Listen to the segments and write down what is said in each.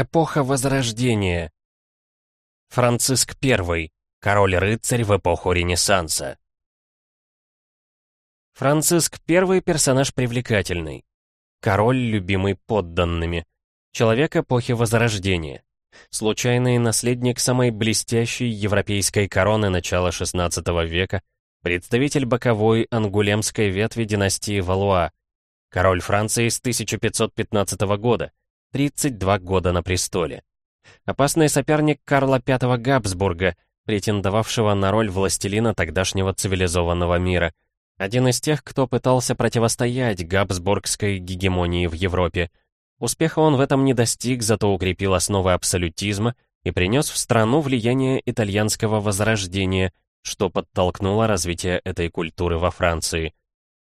Эпоха Возрождения. Франциск I. Король-рыцарь в эпоху Ренессанса. Франциск I — персонаж привлекательный. Король, любимый подданными. Человек эпохи Возрождения. Случайный наследник самой блестящей европейской короны начала XVI века, представитель боковой ангулемской ветви династии Валуа, король Франции с 1515 года, 32 года на престоле. Опасный соперник Карла V Габсбурга, претендовавшего на роль властелина тогдашнего цивилизованного мира. Один из тех, кто пытался противостоять габсбургской гегемонии в Европе. Успеха он в этом не достиг, зато укрепил основы абсолютизма и принес в страну влияние итальянского возрождения, что подтолкнуло развитие этой культуры во Франции.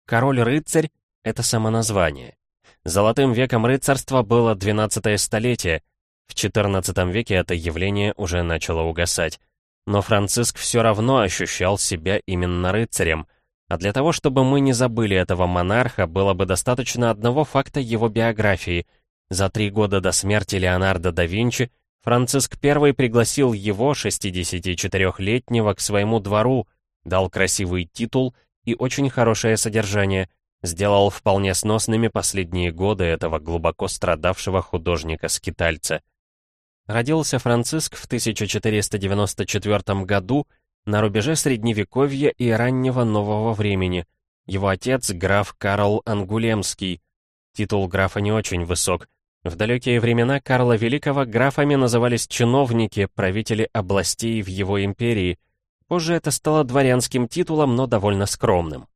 Король-рыцарь — это самоназвание. Золотым веком рыцарства было 12 столетие. В 14 веке это явление уже начало угасать. Но Франциск все равно ощущал себя именно рыцарем. А для того, чтобы мы не забыли этого монарха, было бы достаточно одного факта его биографии. За три года до смерти Леонардо да Винчи Франциск I пригласил его, 64-летнего, к своему двору, дал красивый титул и очень хорошее содержание, сделал вполне сносными последние годы этого глубоко страдавшего художника-скитальца. Родился Франциск в 1494 году на рубеже Средневековья и раннего Нового времени. Его отец — граф Карл Ангулемский. Титул графа не очень высок. В далекие времена Карла Великого графами назывались чиновники, правители областей в его империи. Позже это стало дворянским титулом, но довольно скромным.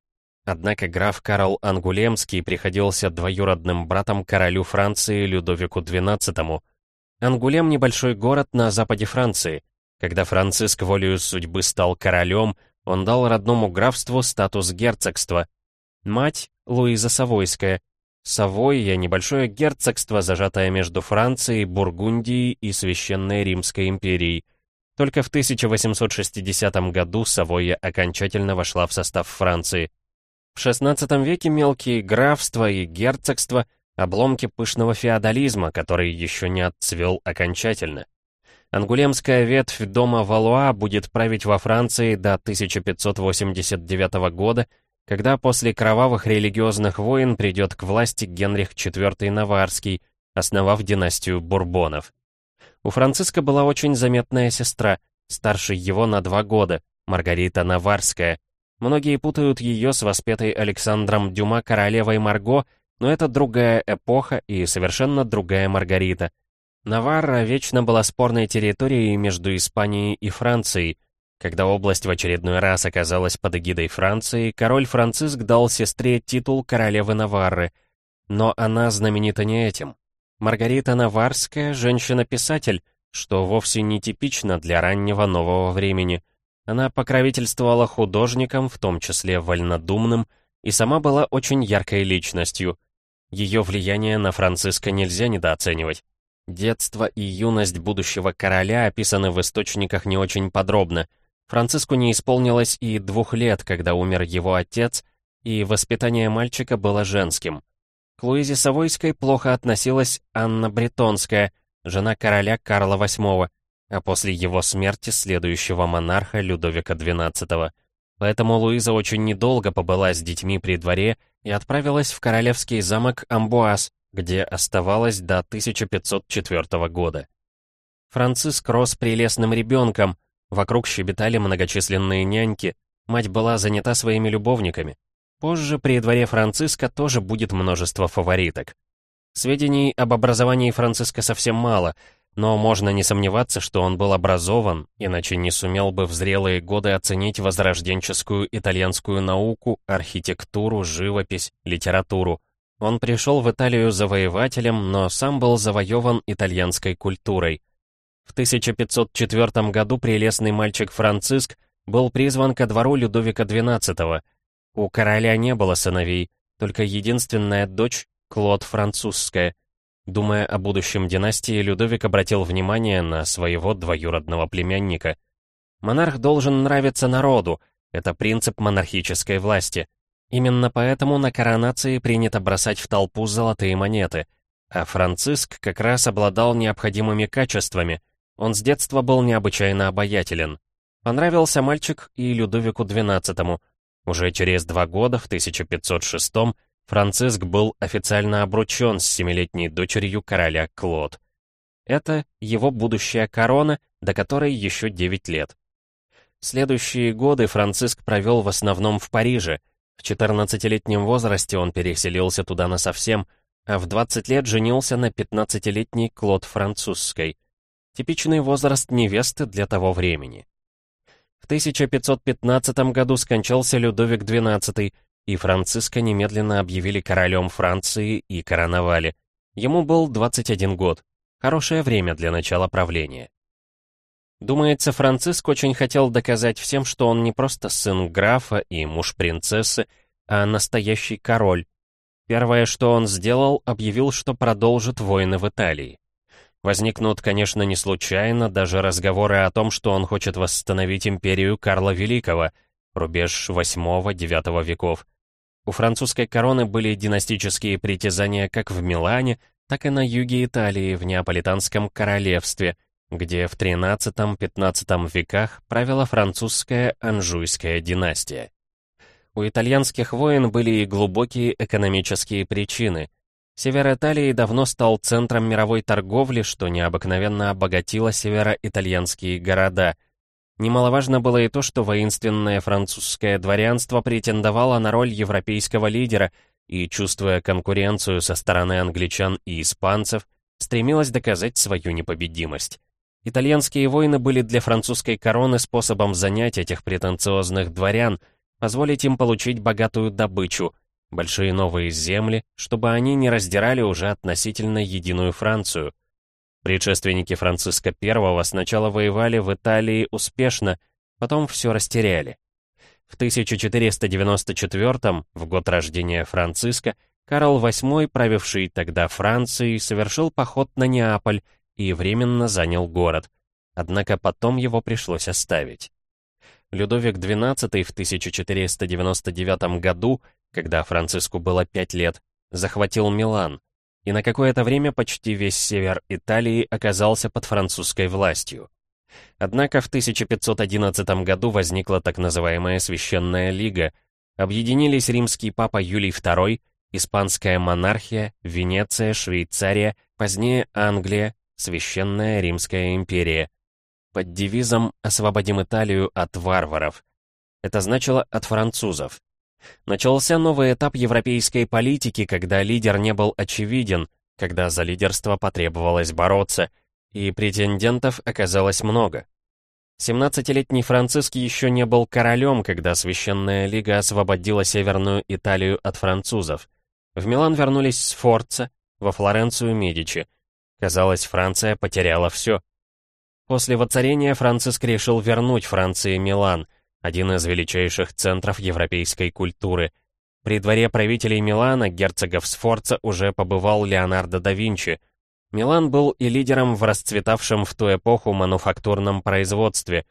Однако граф Карл Ангулемский приходился двоюродным братом королю Франции Людовику XII. Ангулем — небольшой город на западе Франции. Когда Франциск волею судьбы стал королем, он дал родному графству статус герцогства. Мать — Луиза Савойская. Савойя — небольшое герцогство, зажатое между Францией, Бургундией и Священной Римской империей. Только в 1860 году Савойя окончательно вошла в состав Франции. В XVI веке мелкие графства и герцогства — обломки пышного феодализма, который еще не отцвел окончательно. Ангулемская ветвь дома Валуа будет править во Франции до 1589 года, когда после кровавых религиозных войн придет к власти Генрих IV Наварский, основав династию Бурбонов. У Франциска была очень заметная сестра, старше его на два года, Маргарита Наварская, Многие путают ее с воспетой Александром Дюма королевой Марго, но это другая эпоха и совершенно другая Маргарита. Наварра вечно была спорной территорией между Испанией и Францией. Когда область в очередной раз оказалась под эгидой Франции, король Франциск дал сестре титул королевы Наварры. Но она знаменита не этим. Маргарита Наварская — женщина-писатель, что вовсе не типично для раннего нового времени — она покровительствовала художникам, в том числе вольнодумным, и сама была очень яркой личностью. Ее влияние на Франциска нельзя недооценивать. Детство и юность будущего короля описаны в источниках не очень подробно. Франциску не исполнилось и двух лет, когда умер его отец, и воспитание мальчика было женским. К Луизе Савойской плохо относилась Анна Бретонская, жена короля Карла VIII, а после его смерти следующего монарха Людовика XII. Поэтому Луиза очень недолго побыла с детьми при дворе и отправилась в королевский замок Амбуаз, где оставалась до 1504 года. Франциск рос прелестным ребенком, вокруг щебетали многочисленные няньки, мать была занята своими любовниками. Позже при дворе Франциска тоже будет множество фавориток. Сведений об образовании Франциска совсем мало — но можно не сомневаться, что он был образован, иначе не сумел бы в зрелые годы оценить возрожденческую итальянскую науку, архитектуру, живопись, литературу. Он пришел в Италию завоевателем, но сам был завоеван итальянской культурой. В 1504 году прелестный мальчик Франциск был призван ко двору Людовика XII. У короля не было сыновей, только единственная дочь, Клод Французская, Думая о будущем династии, Людовик обратил внимание на своего двоюродного племянника. Монарх должен нравиться народу, это принцип монархической власти. Именно поэтому на коронации принято бросать в толпу золотые монеты. а Франциск как раз обладал необходимыми качествами. Он с детства был необычайно обаятелен. Понравился мальчик и Людовику XII. Уже через два года, в 1506 Франциск был официально обручен с семилетней дочерью короля Клод. Это его будущая корона, до которой еще 9 лет. Следующие годы Франциск провел в основном в Париже. В 14-летнем возрасте он переселился туда насовсем, а в 20 лет женился на 15-летней Клод Французской. Типичный возраст невесты для того времени. В 1515 году скончался Людовик XII, и Франциска немедленно объявили королем Франции и короновали. Ему был 21 год. Хорошее время для начала правления. Думается, Франциск очень хотел доказать всем, что он не просто сын графа и муж принцессы, а настоящий король. Первое, что он сделал, объявил, что продолжит войны в Италии. Возникнут, конечно, не случайно даже разговоры о том, что он хочет восстановить империю Карла Великого, рубеж 8-9 веков. У французской короны были династические притязания как в Милане, так и на юге Италии, в Неаполитанском королевстве, где в XIII-XV веках правила французская Анжуйская династия. У итальянских войн были и глубокие экономические причины. Север Италии давно стал центром мировой торговли, что необыкновенно обогатило североитальянские города. Немаловажно было и то, что воинственное французское дворянство претендовало на роль европейского лидера – и, чувствуя конкуренцию со стороны англичан и испанцев, стремилась доказать свою непобедимость. Итальянские войны были для французской короны способом занять этих претенциозных дворян, позволить им получить богатую добычу, большие новые земли, чтобы они не раздирали уже относительно единую Францию. Предшественники Франциска I сначала воевали в Италии успешно, потом все растеряли. В 1494 в год рождения Франциска, Карл VIII, правивший тогда Францией, совершил поход на Неаполь и временно занял город. Однако потом его пришлось оставить. Людовик XII в 1499 году, когда Франциску было пять лет, захватил Милан, и на какое-то время почти весь север Италии оказался под французской властью. Однако в 1511 году возникла так называемая Священная Лига. Объединились римский папа Юлий II, испанская монархия, Венеция, Швейцария, позднее Англия, Священная Римская империя. Под девизом «Освободим Италию от варваров». Это значило «от французов». Начался новый этап европейской политики, когда лидер не был очевиден, когда за лидерство потребовалось бороться — и претендентов оказалось много. 17-летний Франциск еще не был королем, когда Священная Лига освободила Северную Италию от французов. В Милан вернулись Сфорца, во Флоренцию Медичи. Казалось, Франция потеряла все. После воцарения Франциск решил вернуть Франции Милан, один из величайших центров европейской культуры. При дворе правителей Милана, герцогов Сфорца, уже побывал Леонардо да Винчи, Милан был и лидером в расцветавшем в ту эпоху мануфактурном производстве.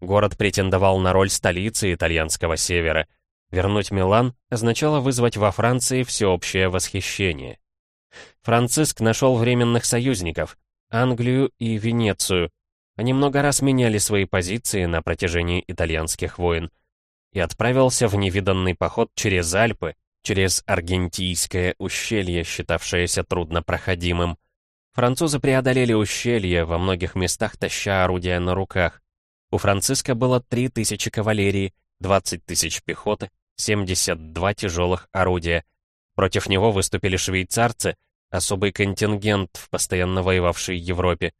Город претендовал на роль столицы итальянского севера. Вернуть Милан означало вызвать во Франции всеобщее восхищение. Франциск нашел временных союзников — Англию и Венецию. Они много раз меняли свои позиции на протяжении итальянских войн и отправился в невиданный поход через Альпы, через Аргентийское ущелье, считавшееся труднопроходимым. Французы преодолели ущелье, во многих местах таща орудия на руках. У Франциска было 3000 кавалерии, 20 тысяч пехоты, 72 тяжелых орудия. Против него выступили швейцарцы, особый контингент в постоянно воевавшей Европе.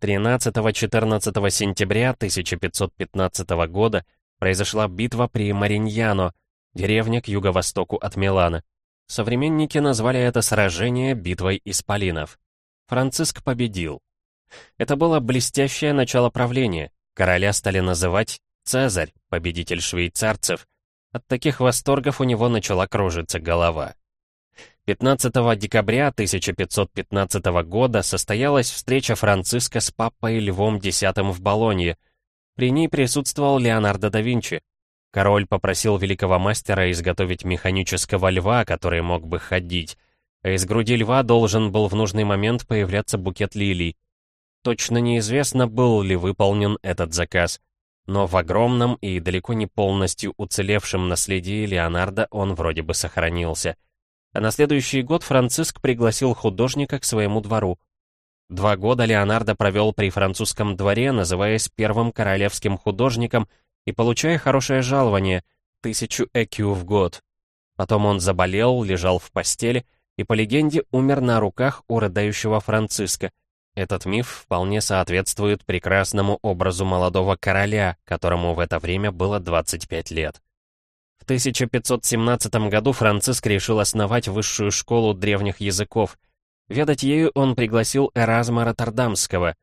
13-14 сентября 1515 года произошла битва при Мариньяно, деревня к юго-востоку от Милана. Современники назвали это сражение битвой исполинов. Франциск победил. Это было блестящее начало правления. Короля стали называть «Цезарь», победитель швейцарцев. От таких восторгов у него начала кружиться голова. 15 декабря 1515 года состоялась встреча Франциска с папой Львом X в Болонье. При ней присутствовал Леонардо да Винчи. Король попросил великого мастера изготовить механического льва, который мог бы ходить, а из груди льва должен был в нужный момент появляться букет лилий. Точно неизвестно, был ли выполнен этот заказ, но в огромном и далеко не полностью уцелевшем наследии Леонардо он вроде бы сохранился. А на следующий год Франциск пригласил художника к своему двору. Два года Леонардо провел при французском дворе, называясь первым королевским художником и получая хорошее жалование — тысячу экю в год. Потом он заболел, лежал в постели и, по легенде, умер на руках у рыдающего Франциска. Этот миф вполне соответствует прекрасному образу молодого короля, которому в это время было 25 лет. В 1517 году Франциск решил основать высшую школу древних языков. Ведать ею он пригласил Эразма Роттердамского,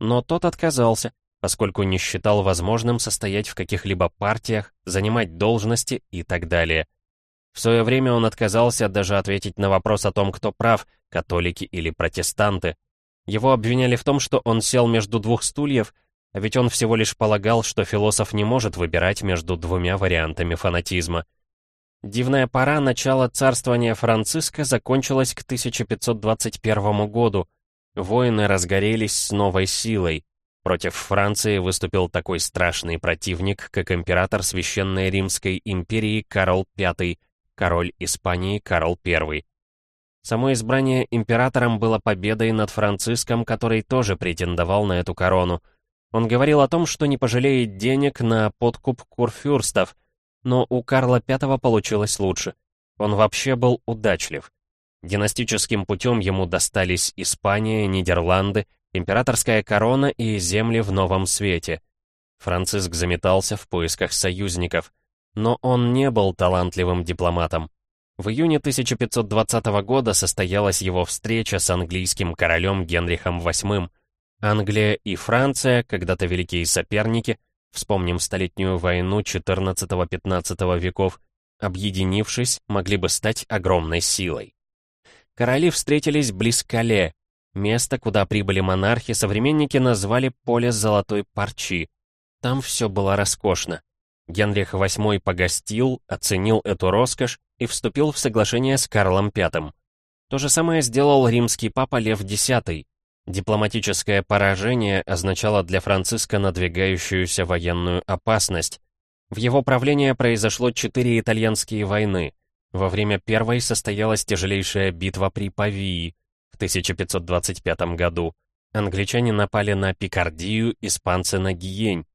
но тот отказался, поскольку не считал возможным состоять в каких-либо партиях, занимать должности и так далее. В свое время он отказался даже ответить на вопрос о том, кто прав, католики или протестанты. Его обвиняли в том, что он сел между двух стульев, а ведь он всего лишь полагал, что философ не может выбирать между двумя вариантами фанатизма. Дивная пора начала царствования Франциска закончилась к 1521 году. Войны разгорелись с новой силой. Против Франции выступил такой страшный противник, как император Священной Римской империи Карл V, король Испании Карл I. Само избрание императором было победой над Франциском, который тоже претендовал на эту корону. Он говорил о том, что не пожалеет денег на подкуп курфюрстов, но у Карла V получилось лучше. Он вообще был удачлив. Династическим путем ему достались Испания, Нидерланды, императорская корона и земли в Новом Свете. Франциск заметался в поисках союзников. Но он не был талантливым дипломатом. В июне 1520 года состоялась его встреча с английским королем Генрихом VIII. Англия и Франция, когда-то великие соперники, вспомним Столетнюю войну XIV-XV веков, объединившись, могли бы стать огромной силой. Короли встретились близ Кале, место, куда прибыли монархи, современники назвали «поле золотой парчи». Там все было роскошно. Генрих VIII погостил, оценил эту роскошь и вступил в соглашение с Карлом V. То же самое сделал римский папа Лев X. Дипломатическое поражение означало для Франциска надвигающуюся военную опасность. В его правление произошло четыре итальянские войны. Во время первой состоялась тяжелейшая битва при Павии в 1525 году. Англичане напали на Пикардию, испанцы на Гиень.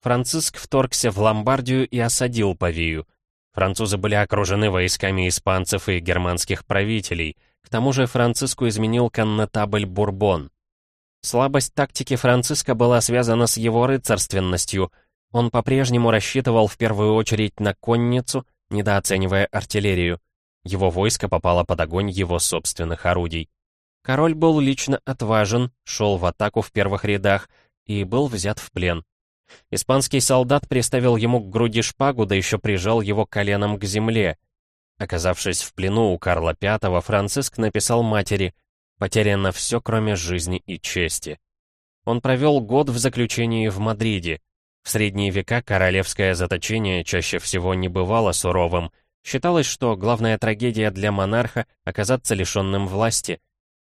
Франциск вторгся в Ломбардию и осадил Павию. Французы были окружены войсками испанцев и германских правителей. К тому же Франциску изменил коннетабль Бурбон. Слабость тактики Франциска была связана с его рыцарственностью. Он по-прежнему рассчитывал в первую очередь на конницу, недооценивая артиллерию. Его войско попало под огонь его собственных орудий. Король был лично отважен, шел в атаку в первых рядах и был взят в плен. Испанский солдат приставил ему к груди шпагу, да еще прижал его коленом к земле. Оказавшись в плену у Карла V, Франциск написал матери «Потеряно все, кроме жизни и чести». Он провел год в заключении в Мадриде. В средние века королевское заточение чаще всего не бывало суровым. Считалось, что главная трагедия для монарха — оказаться лишенным власти.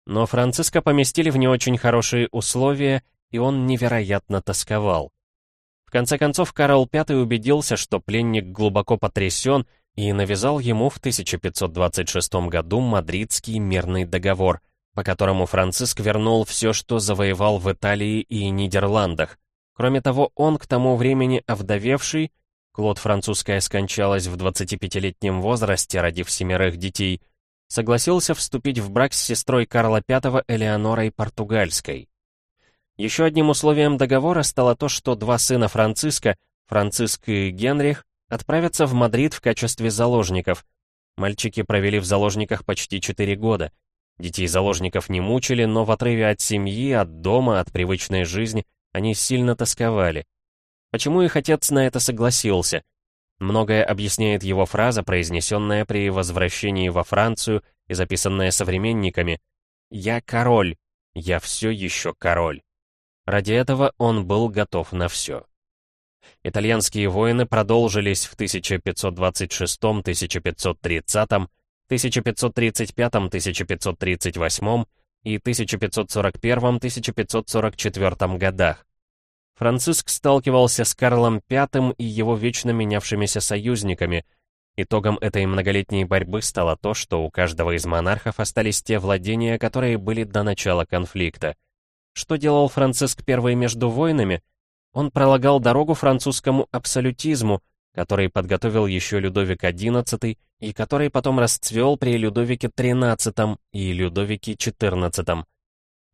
Но Франциска поместили в не очень хорошие условия, и он невероятно тосковал. В конце концов, Карл V убедился, что пленник глубоко потрясен, и навязал ему в 1526 году Мадридский мирный договор, по которому Франциск вернул все, что завоевал в Италии и Нидерландах. Кроме того, он, к тому времени овдовевший, Клод французская скончалась в 25-летнем возрасте, родив семерых детей, согласился вступить в брак с сестрой Карла V Элеонорой Португальской. Еще одним условием договора стало то, что два сына Франциска, Франциск и Генрих, отправятся в Мадрид в качестве заложников. Мальчики провели в заложниках почти четыре года. Детей заложников не мучили, но в отрыве от семьи, от дома, от привычной жизни они сильно тосковали. Почему их отец на это согласился? Многое объясняет его фраза, произнесенная при возвращении во Францию и записанная современниками «Я король, я все еще король». Ради этого он был готов на все. Итальянские войны продолжились в 1526-1530, 1535-1538 и 1541-1544 годах. Франциск сталкивался с Карлом V и его вечно менявшимися союзниками. Итогом этой многолетней борьбы стало то, что у каждого из монархов остались те владения, которые были до начала конфликта. Что делал Франциск I между войнами? Он пролагал дорогу французскому абсолютизму, который подготовил еще Людовик XI и который потом расцвел при Людовике XIII и Людовике XIV.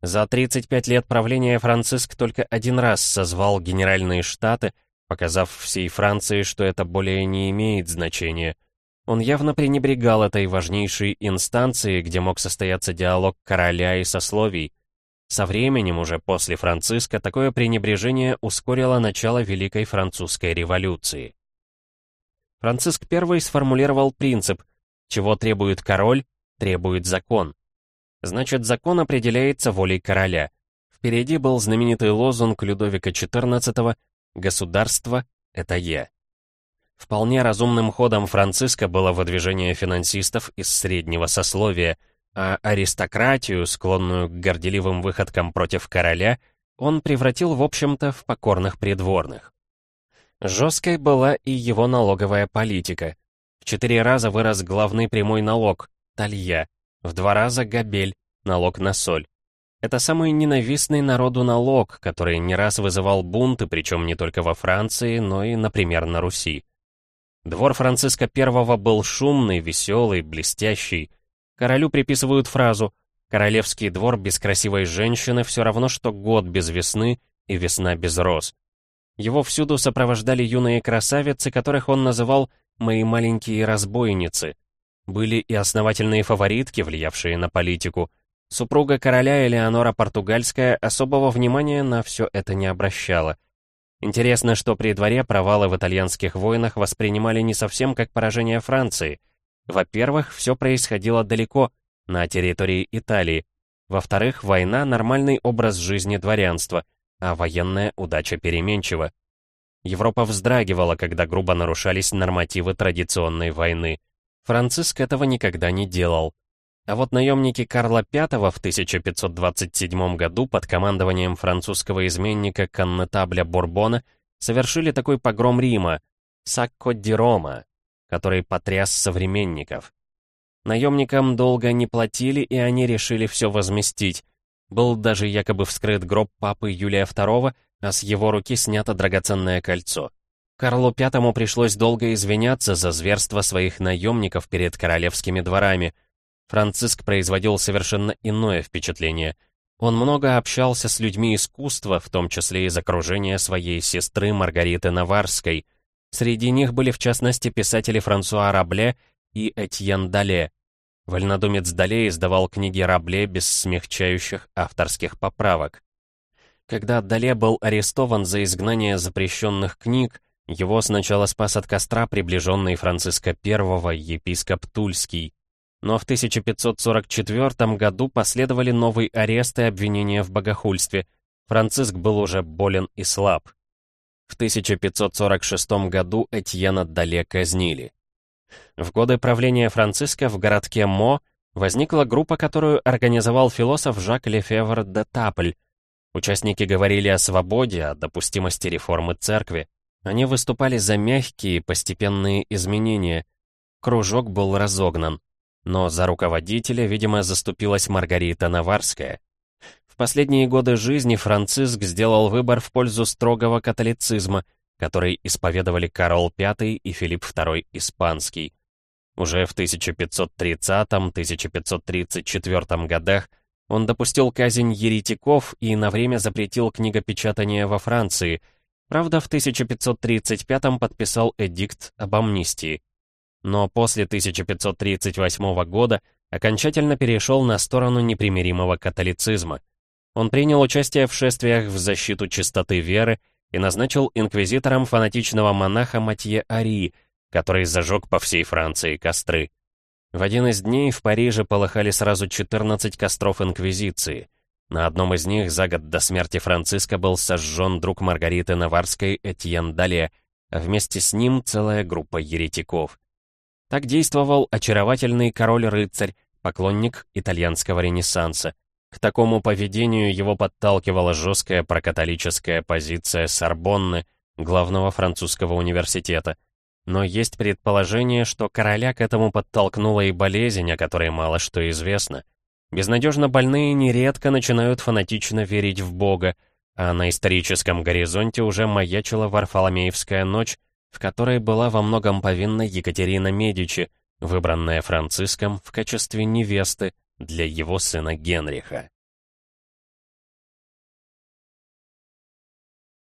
За 35 лет правления Франциск только один раз созвал Генеральные Штаты, показав всей Франции, что это более не имеет значения. Он явно пренебрегал этой важнейшей инстанцией, где мог состояться диалог короля и сословий. Со временем, уже после Франциска, такое пренебрежение ускорило начало Великой Французской революции. Франциск I сформулировал принцип «Чего требует король, требует закон». Значит, закон определяется волей короля. Впереди был знаменитый лозунг Людовика XIV «Государство — это я». Вполне разумным ходом Франциска было выдвижение финансистов из среднего сословия, а аристократию, склонную к горделивым выходкам против короля, он превратил, в общем-то, в покорных придворных. Жесткой была и его налоговая политика. В четыре раза вырос главный прямой налог — талья, в два раза габель, налог на соль. Это самый ненавистный народу налог, который не раз вызывал бунты, причем не только во Франции, но и, например, на Руси. Двор Франциска I был шумный, веселый, блестящий. Королю приписывают фразу «Королевский двор без красивой женщины все равно, что год без весны и весна без роз». Его всюду сопровождали юные красавицы, которых он называл «мои маленькие разбойницы», были и основательные фаворитки, влиявшие на политику. Супруга короля Элеонора Португальская особого внимания на все это не обращала. Интересно, что при дворе провалы в итальянских войнах воспринимали не совсем как поражение Франции. Во-первых, все происходило далеко, на территории Италии. Во-вторых, война — нормальный образ жизни дворянства, а военная удача переменчива. Европа вздрагивала, когда грубо нарушались нормативы традиционной войны. Франциск этого никогда не делал. А вот наемники Карла V в 1527 году под командованием французского изменника коннетабля Бурбона совершили такой погром Рима, Сакко ди Рома, который потряс современников. Наемникам долго не платили, и они решили все возместить. Был даже якобы вскрыт гроб папы Юлия II, а с его руки снято драгоценное кольцо. Карлу V пришлось долго извиняться за зверство своих наемников перед королевскими дворами. Франциск производил совершенно иное впечатление. Он много общался с людьми искусства, в том числе из окружения своей сестры Маргариты Наварской. Среди них были в частности писатели Франсуа Рабле и Этьен Дале. Вольнодумец Дале издавал книги Рабле без смягчающих авторских поправок. Когда Дале был арестован за изгнание запрещенных книг, его сначала спас от костра приближенный Франциска I епископ Тульский. Но в 1544 году последовали новый арест и обвинения в богохульстве. Франциск был уже болен и слаб. В 1546 году Этьена Дале казнили. В годы правления Франциска в городке Мо возникла группа, которую организовал философ Жак Лефевр де Тапль. Участники говорили о свободе, о допустимости реформы церкви. Они выступали за мягкие, постепенные изменения. Кружок был разогнан. Но за руководителя, видимо, заступилась Маргарита Наварская. В последние годы жизни Франциск сделал выбор в пользу строгого католицизма, который исповедовали Карл V и Филипп II Испанский. Уже в 1530-1534 годах он допустил казнь еретиков и на время запретил книгопечатание во Франции – Правда, в 1535-м подписал эдикт об амнистии. Но после 1538 года окончательно перешел на сторону непримиримого католицизма. Он принял участие в шествиях в защиту чистоты веры и назначил инквизитором фанатичного монаха Матье Ари, который зажег по всей Франции костры. В один из дней в Париже полыхали сразу 14 костров инквизиции — на одном из них за год до смерти Франциска был сожжен друг Маргариты Наварской Этьен Дале, а вместе с ним целая группа еретиков. Так действовал очаровательный король-рыцарь, поклонник итальянского ренессанса. К такому поведению его подталкивала жесткая прокатолическая позиция Сорбонны, главного французского университета. Но есть предположение, что короля к этому подтолкнула и болезнь, о которой мало что известно. Безнадежно больные нередко начинают фанатично верить в Бога, а на историческом горизонте уже маячила Варфоломеевская ночь, в которой была во многом повинна Екатерина Медичи, выбранная Франциском в качестве невесты для его сына Генриха.